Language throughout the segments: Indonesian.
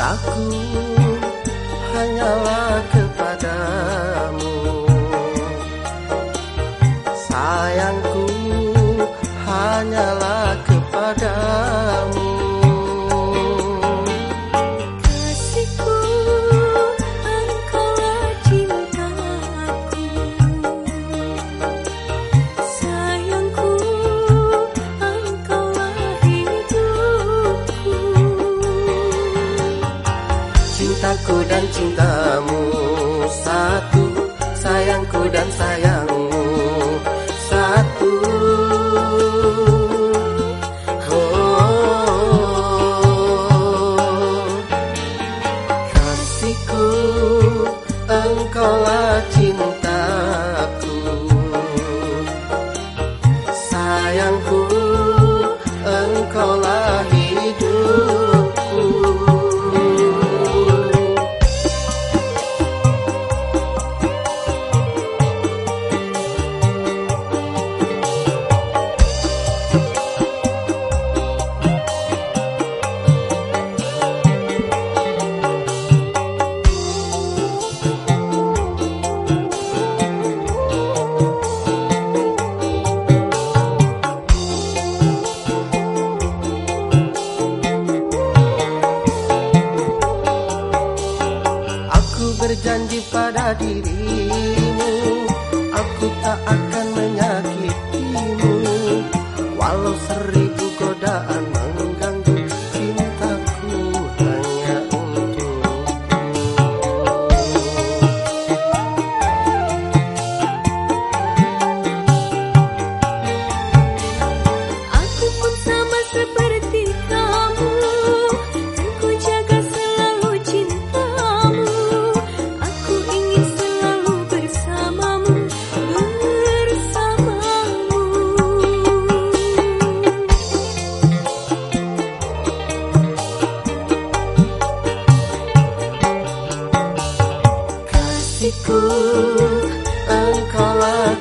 Aku hanyalah cintamu. Satu sayangku dan sayangmu. Satu. Oh, oh, kasihku engkaulah cinta. dirimu. Aku tak akan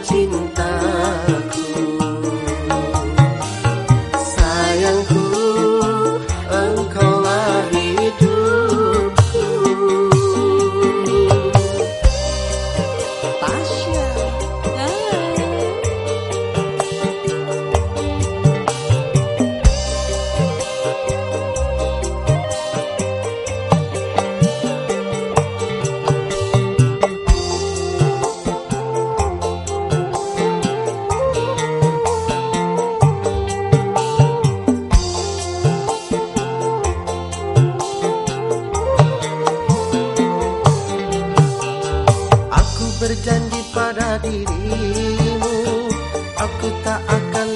chinga. dirimu Aku tak akan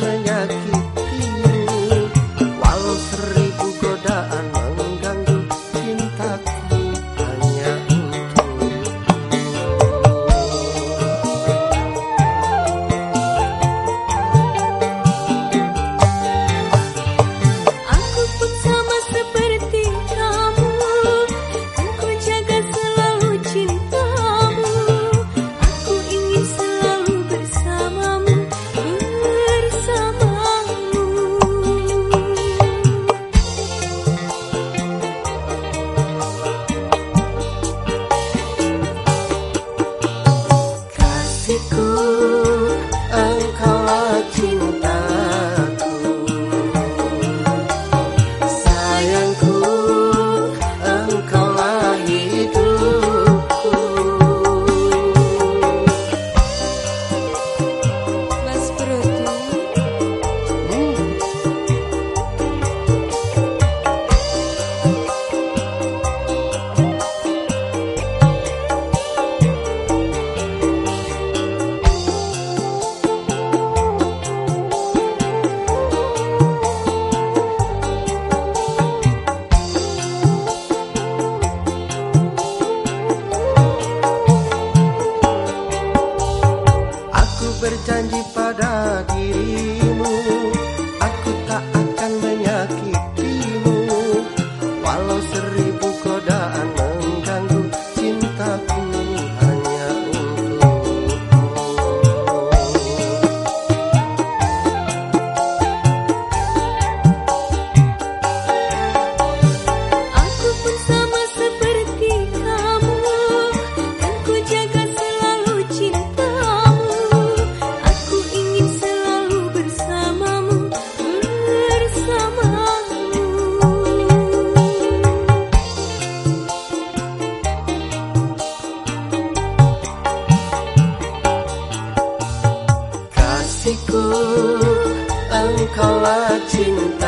I pada diri. hidupku Engkaulah cinta